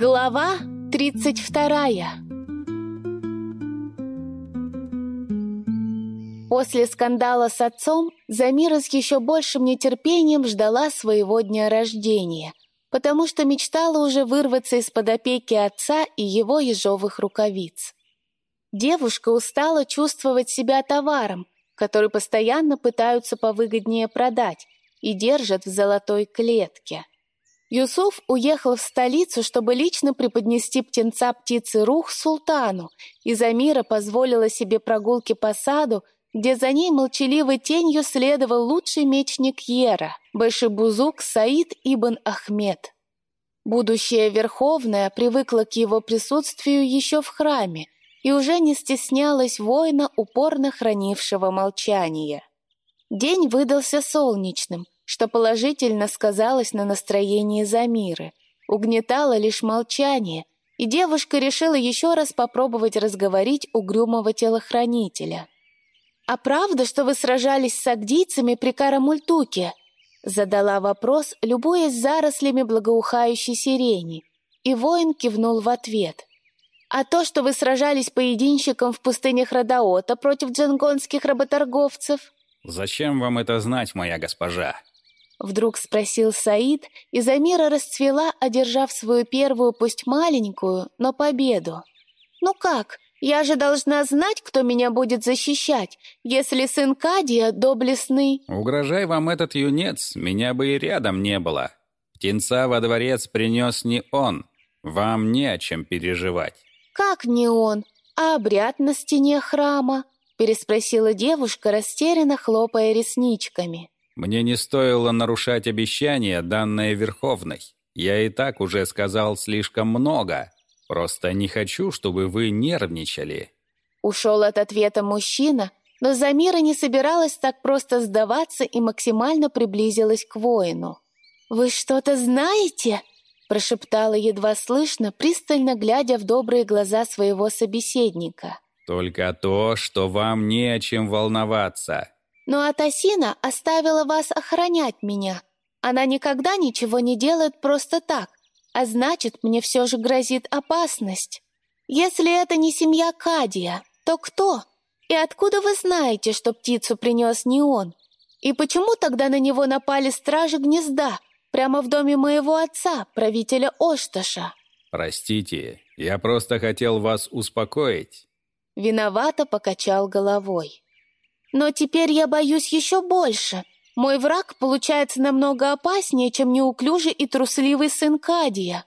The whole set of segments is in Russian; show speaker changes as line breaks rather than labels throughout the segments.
Глава тридцать вторая После скандала с отцом Замира с еще большим нетерпением ждала своего дня рождения, потому что мечтала уже вырваться из-под опеки отца и его ежовых рукавиц. Девушка устала чувствовать себя товаром, который постоянно пытаются повыгоднее продать и держат в золотой клетке. Юсуф уехал в столицу, чтобы лично преподнести птенца птицы Рух султану, и Замира позволила себе прогулки по саду, где за ней молчаливой тенью следовал лучший мечник Ера, Башибузук Саид ибн Ахмед. Будущая Верховная привыкла к его присутствию еще в храме и уже не стеснялась воина, упорно хранившего молчание. День выдался солнечным, что положительно сказалось на настроении Замиры. Угнетало лишь молчание, и девушка решила еще раз попробовать разговорить угрюмого телохранителя — «А правда, что вы сражались с агдийцами при Карамультуке?» Задала вопрос, любуясь зарослями благоухающей сирени, и воин кивнул в ответ. «А то, что вы сражались поединщиком в пустынях Радаота против джангонских работорговцев?»
«Зачем вам это знать, моя госпожа?»
Вдруг спросил Саид, и Замира расцвела, одержав свою первую, пусть маленькую, но победу. «Ну как, я же должна знать, кто меня будет защищать, если сын Кадия доблестный.
Угрожай вам этот юнец, меня бы и рядом не было. Птенца во дворец принес не он. Вам не о чем переживать.
Как не он? А обряд на стене храма? Переспросила девушка, растерянно хлопая ресничками.
Мне не стоило нарушать обещание, данное Верховной. Я и так уже сказал слишком много. Просто не хочу, чтобы вы нервничали».
Ушел от ответа мужчина, но Замира не собиралась так просто сдаваться и максимально приблизилась к воину. «Вы что-то знаете?» прошептала едва слышно, пристально глядя в добрые глаза своего собеседника.
«Только то, что вам не о чем волноваться».
«Но Атасина оставила вас охранять меня. Она никогда ничего не делает просто так, а значит, мне все же грозит опасность. Если это не семья Кадия, то кто? И откуда вы знаете, что птицу принес не он? И почему тогда на него напали стражи гнезда, прямо в доме моего отца, правителя Ошташа?
Простите, я просто хотел вас успокоить.
Виновато покачал головой. Но теперь я боюсь еще больше. Мой враг получается намного опаснее, чем неуклюжий и трусливый сын Кадия.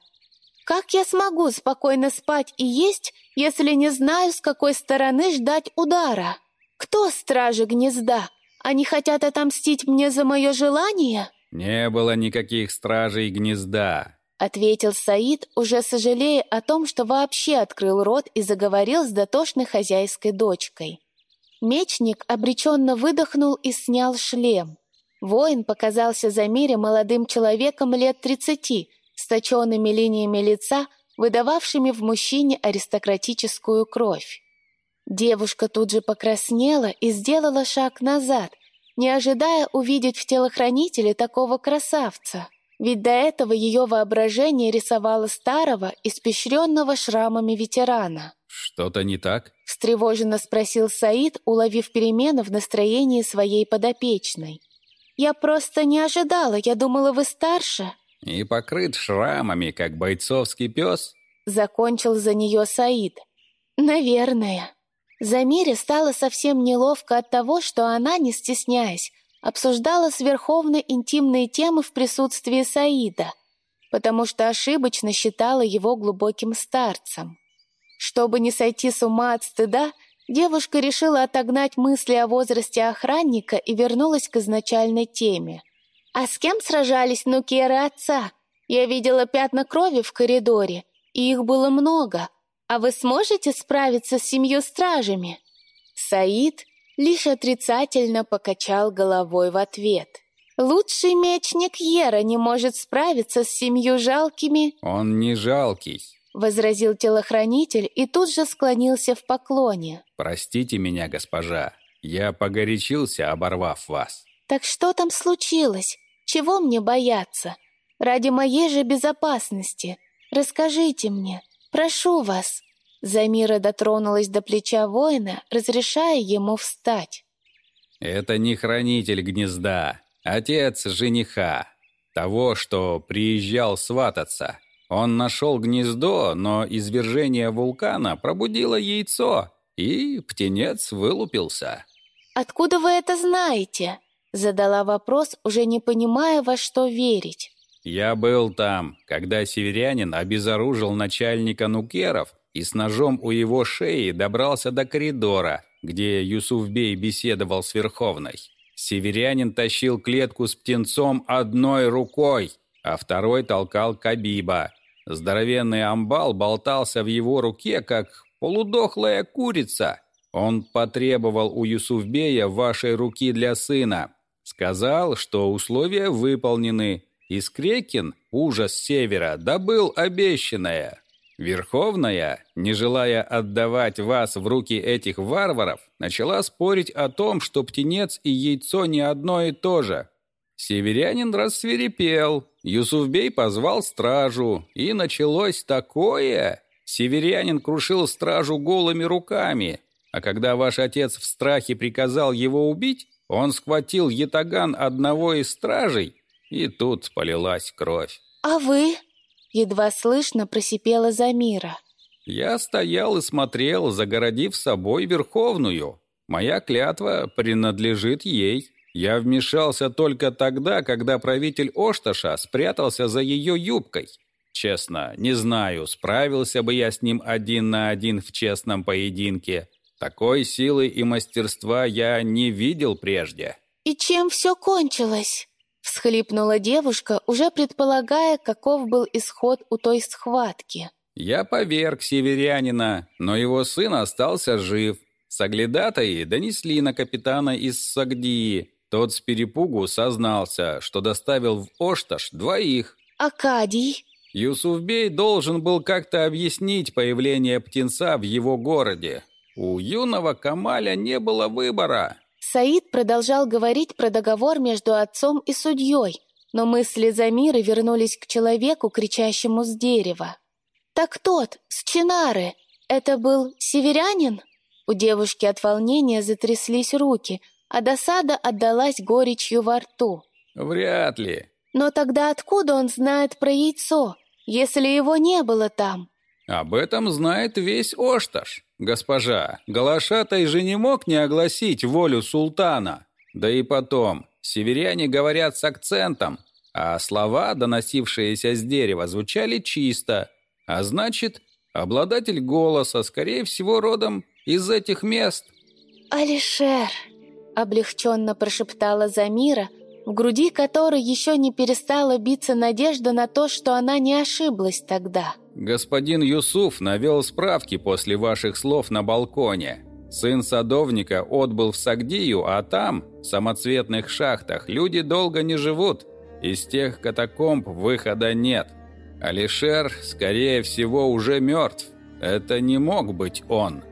Как я смогу спокойно спать и есть, если не знаю, с какой стороны ждать удара? Кто стражи гнезда? Они хотят отомстить мне за мое желание?
Не было никаких стражей гнезда,
ответил Саид, уже сожалея о том, что вообще открыл рот и заговорил с дотошной хозяйской дочкой. Мечник обреченно выдохнул и снял шлем. Воин показался Замире молодым человеком лет тридцати, с точенными линиями лица, выдававшими в мужчине аристократическую кровь. Девушка тут же покраснела и сделала шаг назад, не ожидая увидеть в телохранителе такого красавца. Ведь до этого ее воображение рисовало старого, испещренного шрамами ветерана.
«Что-то не так?»
— встревоженно спросил Саид, уловив перемены в настроении своей подопечной. «Я просто не ожидала, я думала, вы старше».
«И покрыт шрамами, как бойцовский пес?»
Закончил за нее Саид. «Наверное». Замире стало совсем неловко от того, что она, не стесняясь, обсуждала с Верховной интимные темы в присутствии Саида, потому что ошибочно считала его глубоким старцем. Чтобы не сойти с ума от стыда, Девушка решила отогнать мысли о возрасте охранника и вернулась к изначальной теме. «А с кем сражались нукеры отца? Я видела пятна крови в коридоре, и их было много. А вы сможете справиться с семью стражами?» Саид лишь отрицательно покачал головой в ответ. «Лучший мечник Ера не может справиться с семью жалкими...»
«Он не жалкий», —
возразил телохранитель и тут же склонился в поклоне.
«Простите меня, госпожа, я погорячился, оборвав вас».
«Так что там случилось? Чего мне бояться? Ради моей же безопасности. Расскажите мне, прошу вас». Замира дотронулась до плеча воина, разрешая ему встать.
«Это не хранитель гнезда, отец жениха, того, что приезжал свататься. Он нашел гнездо, но извержение вулкана пробудило яйцо, и птенец вылупился».
«Откуда вы это знаете?» Задала вопрос, уже не понимая, во что верить.
«Я был там, когда северянин обезоружил начальника нукеров и с ножом у его шеи добрался до коридора, где Юсуфбей беседовал с Верховной. Северянин тащил клетку с птенцом одной рукой, а второй толкал Кабиба. Здоровенный амбал болтался в его руке, как полудохлая курица. Он потребовал у Юсуфбея вашей руки для сына. Сказал, что условия выполнены, и Скрекин, ужас севера, добыл обещанное. Верховная, не желая отдавать вас в руки этих варваров, начала спорить о том, что птенец и яйцо не одно и то же. Северянин рассверепел, Юсуфбей позвал стражу, и началось такое. Северянин крушил стражу голыми руками, а когда ваш отец в страхе приказал его убить, он схватил ятаган одного из стражей, и тут полилась кровь.
«А вы?» — едва слышно просипела Замира.
«Я стоял и смотрел, загородив собой Верховную. Моя клятва принадлежит ей. Я вмешался только тогда, когда правитель Ошташа спрятался за ее юбкой. Честно, не знаю, справился бы я с ним один на один в честном поединке. Такой силы и мастерства я не видел прежде.
«И чем все кончилось?» Всхлипнула девушка, уже предполагая, каков был исход у той схватки.
«Я поверг северянина, но его сын остался жив. Соглядатаи донесли на капитана из Сагдии. Тот с перепугу сознался, что доставил в Ошташ двоих.
«Акадий?»
Юсуфбей должен был как-то объяснить появление птенца в его городе. У юного Камаля не было выбора.
Саид продолжал говорить про договор между отцом и судьей, но мысли Замиры вернулись к человеку, кричащему с дерева. «Так тот, с Чинары, это был северянин?» У девушки от волнения затряслись руки, а досада отдалась горечью во рту.
«Вряд ли».
«Но тогда откуда он знает про яйцо, если его не было там?»
«Об этом знает весь Ошташ. «Госпожа, Галашатай же не мог не огласить волю султана. Да и потом, северяне говорят с акцентом, а слова, доносившиеся с дерева, звучали чисто. А значит, обладатель голоса, скорее всего, родом из этих мест».
«Алишер!» — облегченно прошептала Замира, в груди которой еще не перестала биться надежда на то, что она не ошиблась тогда.
«Господин Юсуф навел справки после ваших слов на балконе. Сын садовника отбыл в Сагдию, а там, в самоцветных шахтах, люди долго не живут. Из тех катакомб выхода нет. Алишер, скорее всего, уже мертв. Это не мог быть он».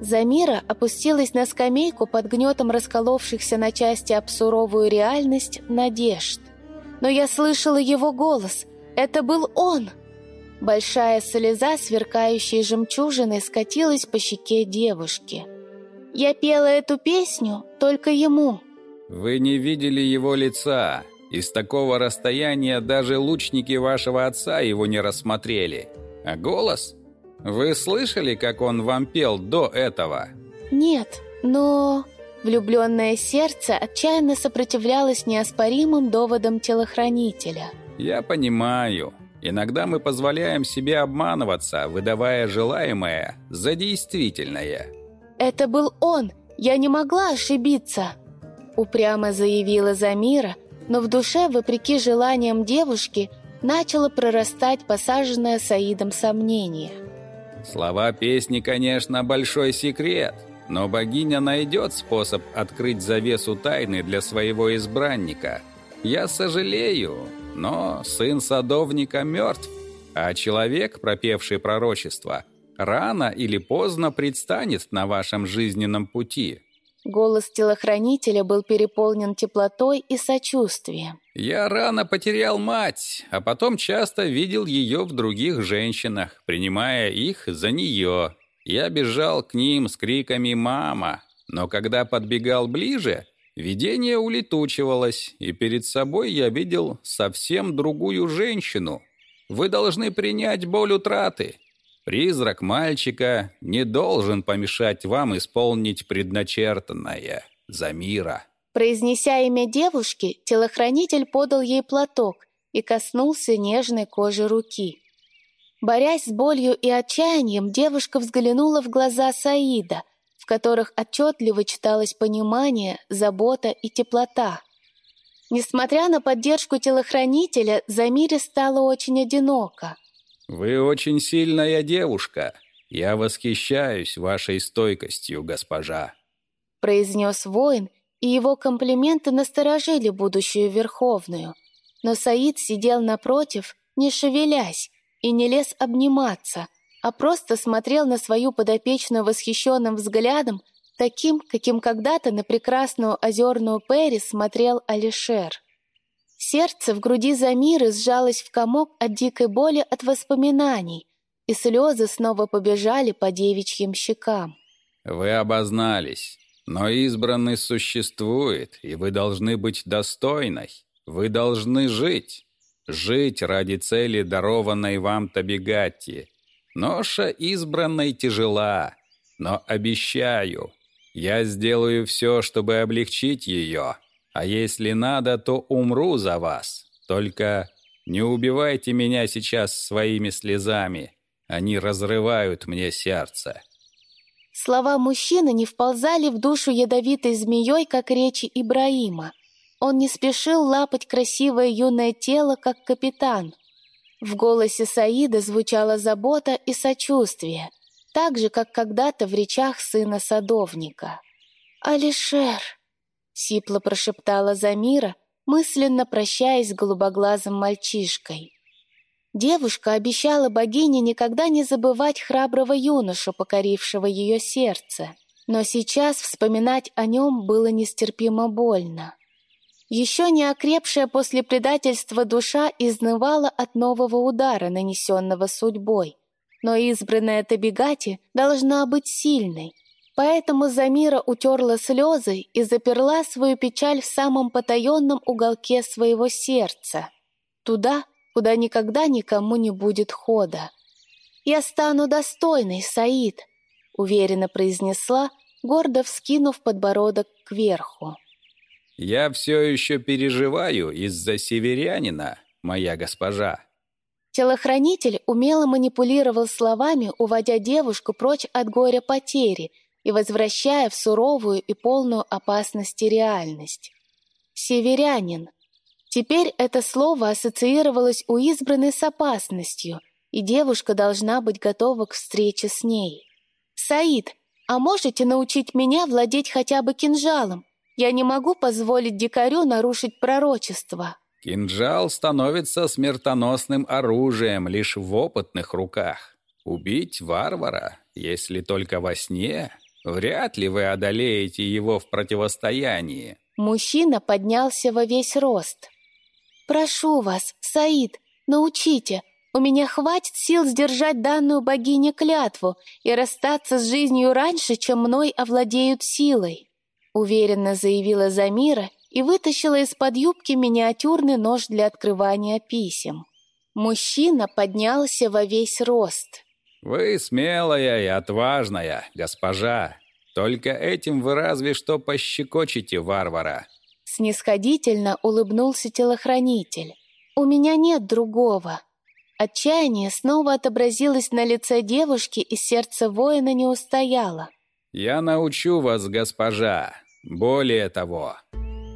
Замира опустилась на скамейку под гнетом расколовшихся на части об суровую реальность надежд. Но я слышала его голос. Это был он. Большая слеза, сверкающей жемчужиной, скатилась по щеке девушки. «Я пела эту песню только ему».
«Вы не видели его лица. Из такого расстояния даже лучники вашего отца его не рассмотрели. А голос? Вы слышали, как он вам пел до этого?»
«Нет, но...» Влюбленное сердце отчаянно сопротивлялось неоспоримым доводам телохранителя.
«Я понимаю. Иногда мы позволяем себе обманываться, выдавая желаемое за действительное.
«Это был он! Я не могла ошибиться!» Упрямо заявила Замира, но в душе, вопреки желаниям девушки, начало прорастать посаженное Саидом сомнение.
Слова песни, конечно, большой секрет, но богиня найдет способ открыть завесу тайны для своего избранника. Я сожалею, но сын садовника мертв, а человек, пропевший пророчество, рано или поздно предстанет на вашем жизненном пути.
Голос телохранителя был переполнен теплотой и сочувствием.
«Я рано потерял мать, а потом часто видел ее в других женщинах, принимая их за нее. Я бежал к ним с криками «Мама!», но когда подбегал ближе, видение улетучивалось, и перед собой я видел совсем другую женщину. Вы должны принять боль утраты. Призрак мальчика не должен помешать вам исполнить предначертанное за мира.
Произнеся имя девушки, телохранитель подал ей платок и коснулся нежной кожи руки. Борясь с болью и отчаянием, девушка взглянула в глаза Саида, в которых отчетливо читалось понимание, забота и теплота. Несмотря на поддержку телохранителя, Замире стало очень одиноко.
«Вы очень сильная девушка. Я восхищаюсь вашей стойкостью, госпожа», —
произнес воин, и его комплименты насторожили будущую Верховную. Но Саид сидел напротив, не шевелясь, и не лез обниматься, а просто смотрел на свою подопечную восхищенным взглядом, таким, каким когда-то на прекрасную озерную Перри смотрел Алишер. Сердце в груди Замиры сжалось в комок от дикой боли от воспоминаний, и слезы снова побежали по девичьим щекам.
«Вы обознались, но избранный существует, и вы должны быть достойной. Вы должны жить. Жить ради цели, дарованной вам Табигатти. Ноша избранной тяжела, но обещаю, я сделаю все, чтобы облегчить ее». А если надо, то умру за вас. Только не убивайте меня сейчас своими слезами. Они разрывают мне сердце».
Слова мужчины не вползали в душу ядовитой змеей, как речи Ибраима. Он не спешил лапать красивое юное тело, как капитан. В голосе Саида звучала забота и сочувствие, так же, как когда-то в речах сына садовника. «Алишер!» Сипло прошептала Замира, мысленно прощаясь с голубоглазым мальчишкой. Девушка обещала богине никогда не забывать храброго юношу, покорившего ее сердце. Но сейчас вспоминать о нем было нестерпимо больно. Еще не окрепшая после предательства душа изнывала от нового удара, нанесенного судьбой. Но избранная Табигати должна быть сильной, Поэтому Замира утерла слезы и заперла свою печаль в самом потаенном уголке своего сердца, туда, куда никогда никому не будет хода. «Я стану достойной, Саид», — уверенно произнесла, гордо вскинув подбородок кверху.
«Я все еще переживаю из-за северянина, моя госпожа».
Телохранитель умело манипулировал словами, уводя девушку прочь от горя потери — и возвращая в суровую и полную опасности реальность. «Северянин». Теперь это слово ассоциировалось у избранной с опасностью, и девушка должна быть готова к встрече с ней. «Саид, а можете научить меня владеть хотя бы кинжалом? Я не могу позволить дикарю нарушить пророчество».
«Кинжал становится смертоносным оружием лишь в опытных руках. Убить варвара, если только во сне, Вряд ли вы одолеете его в противостоянии.
Мужчина поднялся во весь рост. Прошу вас, Саид, научите. У меня хватит сил сдержать данную богине клятву и расстаться с жизнью раньше, чем мной овладеют силой. Уверенно заявила Замира и вытащила из-под юбки миниатюрный нож для открывания писем. Мужчина поднялся во весь рост.
«Вы смелая и отважная, госпожа. Только этим вы разве что пощекочете варвара».
Снисходительно улыбнулся телохранитель. «У меня нет другого». Отчаяние снова отобразилось на лице девушки, и сердце воина не устояло.
«Я научу вас, госпожа. Более того...»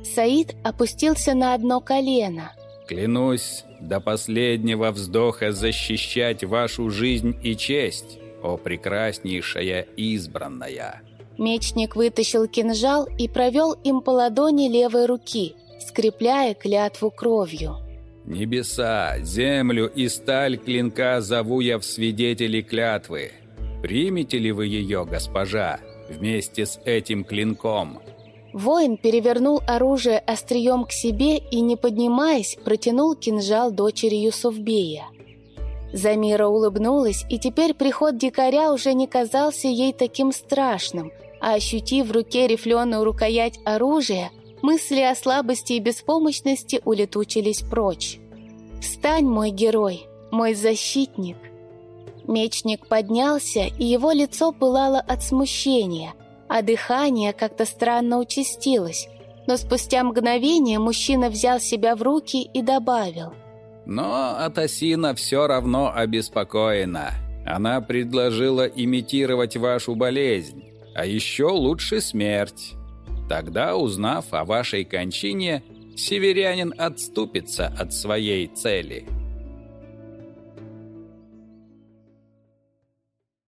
Саид опустился на одно колено.
«Клянусь до последнего вздоха защищать вашу жизнь и честь, о прекраснейшая избранная!»
Мечник вытащил кинжал и провел им по ладони левой руки, скрепляя клятву кровью.
«Небеса, землю и сталь клинка зову я в свидетели клятвы. Примете ли вы ее, госпожа? вместе с этим клинком».
Воин перевернул оружие острием к себе и, не поднимаясь, протянул кинжал дочери Юсуфбея. Замира улыбнулась, и теперь приход дикаря уже не казался ей таким страшным, а ощутив в руке рифленую рукоять оружия, мысли о слабости и беспомощности улетучились прочь. «Встань, мой герой, мой защитник!» Мечник поднялся, и его лицо пылало от смущения – а дыхание как-то странно участилось. Но спустя мгновение мужчина взял себя в руки и добавил.
«Но Атасина все равно обеспокоена. Она предложила имитировать вашу болезнь, а еще лучше смерть. Тогда, узнав о вашей кончине, северянин отступится от своей цели».